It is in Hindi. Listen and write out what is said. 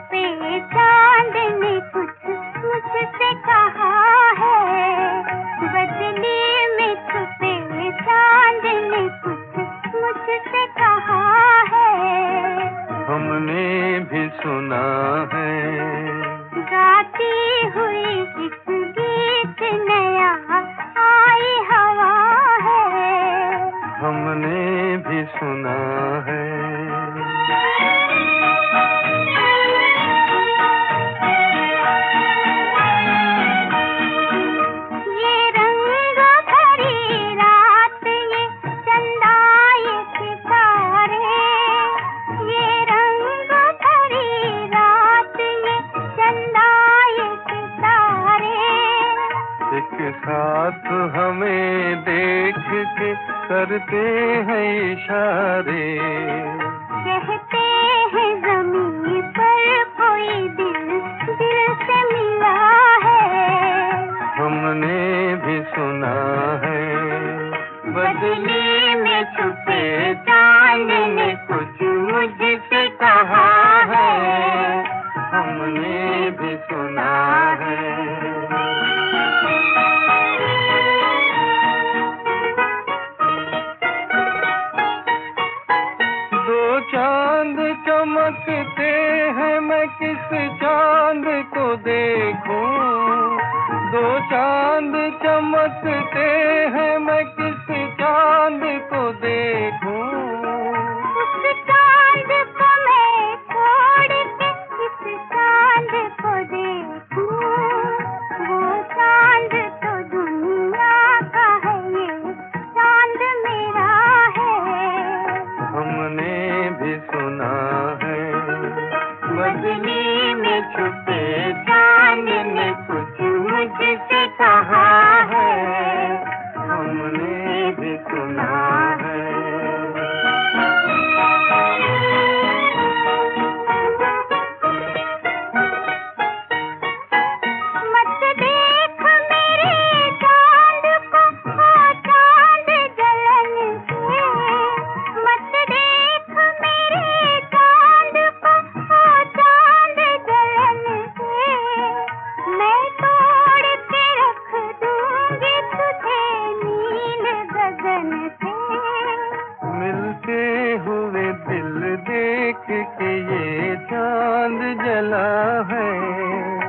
पे चाँद ने कुछ मुझसे कहा है। बदले में छुपे चाँद ने कुछ मुझसे कहा है। हमने भी सुना है। गाती हुई इस गीत नया आई हवा है। हमने भी सुना है। साथ हमें देख के करते हैं इशारे। कहते हैं ज़मीन पर कोई दिल दिल से मिला है। हमने भी सुना है बदले चमकते हैं मैं किस चाँद को देखूँ? दो चाँद चमकते हैं मैं किस चाँद को देखूँ? चाँद को मैं छोड़ के इस चाँद को देखूँ? वो चाँद तो दुनिया का है ये चाँद मेरा है। हमने भी कुछ मुझसे है।